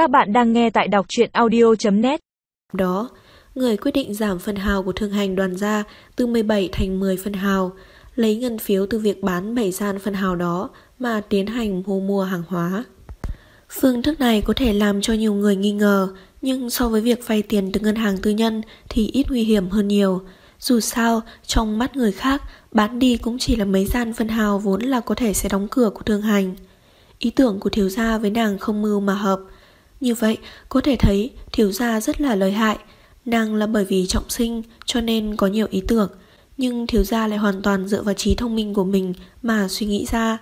Các bạn đang nghe tại đọc truyện audio.net Đó, người quyết định giảm phần hào của thương hành đoàn gia từ 17 thành 10 phần hào, lấy ngân phiếu từ việc bán 7 gian phần hào đó mà tiến hành mua mua hàng hóa. Phương thức này có thể làm cho nhiều người nghi ngờ, nhưng so với việc vay tiền từ ngân hàng tư nhân thì ít nguy hiểm hơn nhiều. Dù sao, trong mắt người khác, bán đi cũng chỉ là mấy gian phân hào vốn là có thể sẽ đóng cửa của thương hành. Ý tưởng của thiếu gia với nàng không mưu mà hợp. Như vậy, có thể thấy thiếu gia rất là lợi hại. Nàng là bởi vì trọng sinh cho nên có nhiều ý tưởng, nhưng thiếu gia lại hoàn toàn dựa vào trí thông minh của mình mà suy nghĩ ra.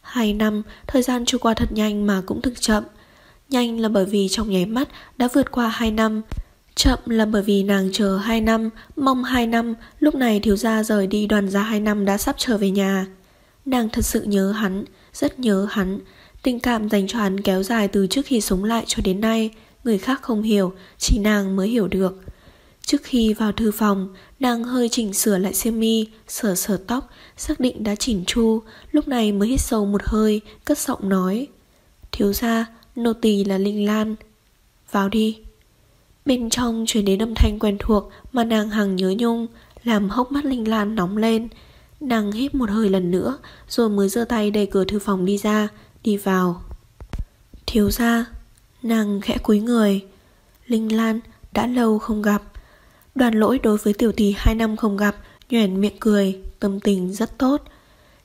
Hai năm, thời gian trôi qua thật nhanh mà cũng thực chậm. Nhanh là bởi vì trong nháy mắt đã vượt qua hai năm. Chậm là bởi vì nàng chờ hai năm, mong hai năm, lúc này thiếu gia rời đi đoàn gia hai năm đã sắp trở về nhà. Nàng thật sự nhớ hắn, rất nhớ hắn. Tình cảm dành cho hắn kéo dài từ trước khi sống lại cho đến nay, người khác không hiểu, chỉ nàng mới hiểu được. Trước khi vào thư phòng, nàng hơi chỉnh sửa lại xiêm mi, sờ sờ tóc, xác định đã chỉnh chu, lúc này mới hít sâu một hơi, cất giọng nói. Thiếu gia, nô tỳ là Linh Lan. Vào đi. Bên trong truyền đến âm thanh quen thuộc mà nàng hằng nhớ nhung, làm hốc mắt Linh Lan nóng lên. Nàng hít một hơi lần nữa, rồi mới giơ tay đẩy cửa thư phòng đi ra, đi vào. Thiếu gia, nàng khẽ cúi người. Linh Lan đã lâu không gặp. Đoàn lỗi đối với tiểu tỷ hai năm không gặp, nhoẻn miệng cười, tâm tình rất tốt.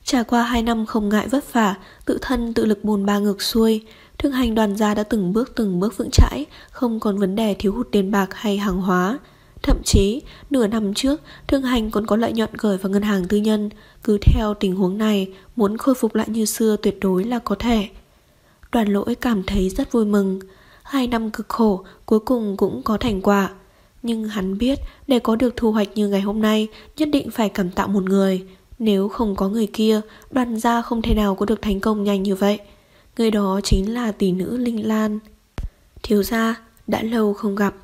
Trải qua hai năm không ngại vất vả, tự thân tự lực bồn ba ngược xuôi, thương hành đoàn gia đã từng bước từng bước vững chãi, không còn vấn đề thiếu hụt tiền bạc hay hàng hóa. Thậm chí, nửa năm trước, thương hành còn có lợi nhuận gửi vào ngân hàng tư nhân. Cứ theo tình huống này, muốn khôi phục lại như xưa tuyệt đối là có thể. Đoàn lỗi cảm thấy rất vui mừng. Hai năm cực khổ, cuối cùng cũng có thành quả. Nhưng hắn biết, để có được thu hoạch như ngày hôm nay, nhất định phải cảm tạ một người. Nếu không có người kia, đoàn gia không thể nào có được thành công nhanh như vậy. Người đó chính là tỷ nữ Linh Lan. Thiếu gia, đã lâu không gặp.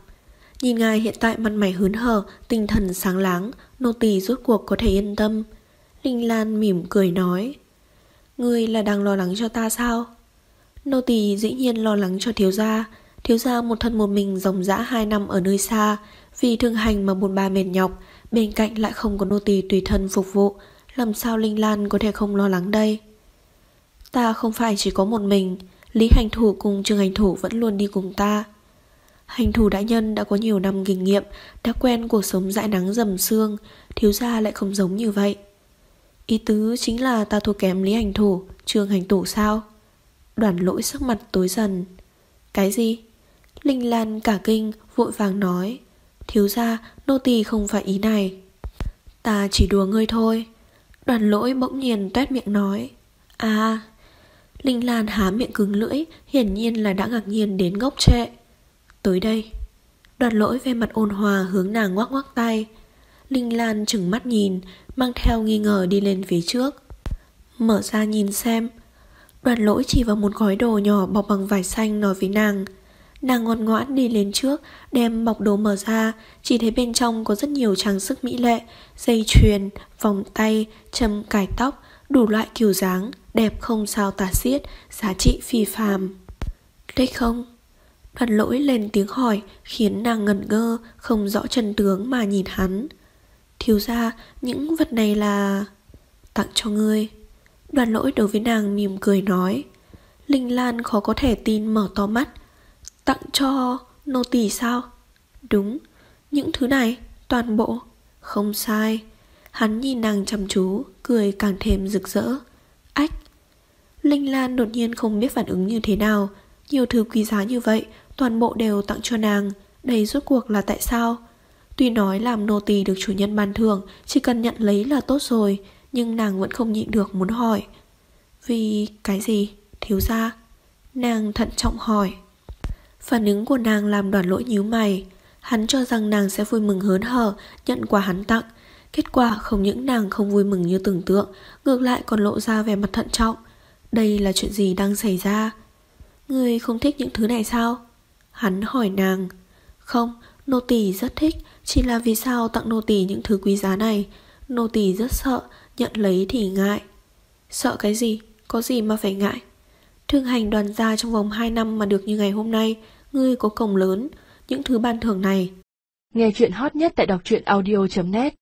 Nhìn ngài hiện tại mặt mày hớn hở, tinh thần sáng láng, nô tỳ rốt cuộc có thể yên tâm. Linh Lan mỉm cười nói. Ngươi là đang lo lắng cho ta sao? Nô tỳ dĩ nhiên lo lắng cho thiếu gia. Thiếu gia một thân một mình dòng dã hai năm ở nơi xa, vì thương hành mà buồn ba mệt nhọc, bên cạnh lại không có nô tỳ tùy thân phục vụ, làm sao Linh Lan có thể không lo lắng đây? Ta không phải chỉ có một mình, Lý Hành Thủ cùng Trương Hành Thủ vẫn luôn đi cùng ta. Hành thủ đại nhân đã có nhiều năm kinh nghiệm, đã quen cuộc sống dãi nắng dầm xương. thiếu gia lại không giống như vậy. Ý tứ chính là ta thua kém Lý Hành Thủ, Trương Hành Thủ sao? Đoàn lỗi sắc mặt tối dần. Cái gì? Linh Lan cả kinh, vội vàng nói. Thiếu gia, nô tỳ không phải ý này. Ta chỉ đùa ngươi thôi. Đoàn lỗi bỗng nhiên tuét miệng nói. À... Linh Lan há miệng cứng lưỡi, hiển nhiên là đã ngạc nhiên đến ngốc trệ. Tới đây. Đoàn lỗi về mặt ôn hòa hướng nàng ngoắc ngoắc tay. Linh Lan chừng mắt nhìn, mang theo nghi ngờ đi lên phía trước. Mở ra nhìn xem. Đoàn lỗi chỉ vào một gói đồ nhỏ bọc bằng vải xanh nói với nàng. Nàng ngoan ngoãn đi lên trước, đem bọc đồ mở ra, chỉ thấy bên trong có rất nhiều trang sức mỹ lệ, dây chuyền, vòng tay, châm cài tóc, đủ loại kiểu dáng, đẹp không sao tả xiết, giá trị phi phàm. Thích không? Đoàn lỗi lên tiếng hỏi khiến nàng ngẩn ngơ, không rõ chân tướng mà nhìn hắn. Thiếu ra, những vật này là... Tặng cho ngươi. Đoàn lỗi đối với nàng mỉm cười nói. Linh Lan khó có thể tin mở to mắt. Tặng cho nô tỳ sao? Đúng, những thứ này, toàn bộ. Không sai. Hắn nhìn nàng chăm chú, cười càng thêm rực rỡ. Ách! Linh Lan đột nhiên không biết phản ứng như thế nào. Nhiều thứ quý giá như vậy, toàn bộ đều tặng cho nàng. Đây rốt cuộc là tại sao? Tuy nói làm nô tỳ được chủ nhân ban thưởng, chỉ cần nhận lấy là tốt rồi, nhưng nàng vẫn không nhịn được muốn hỏi. Vì cái gì? Thiếu ra? Nàng thận trọng hỏi. Phản ứng của nàng làm đoàn lỗi nhíu mày. Hắn cho rằng nàng sẽ vui mừng hớn hở, nhận quà hắn tặng. Kết quả không những nàng không vui mừng như tưởng tượng, ngược lại còn lộ ra vẻ mặt thận trọng. Đây là chuyện gì đang xảy ra? Người không thích những thứ này sao? Hắn hỏi nàng. Không, nô tỳ rất thích, chỉ là vì sao tặng nô tỳ những thứ quý giá này. Nô tỳ rất sợ, nhận lấy thì ngại. Sợ cái gì? Có gì mà phải ngại? Thương hành đoàn gia trong vòng 2 năm mà được như ngày hôm nay, ngươi có cổng lớn, những thứ ban thưởng này. Nghe chuyện hot nhất tại đọc truyện audio.net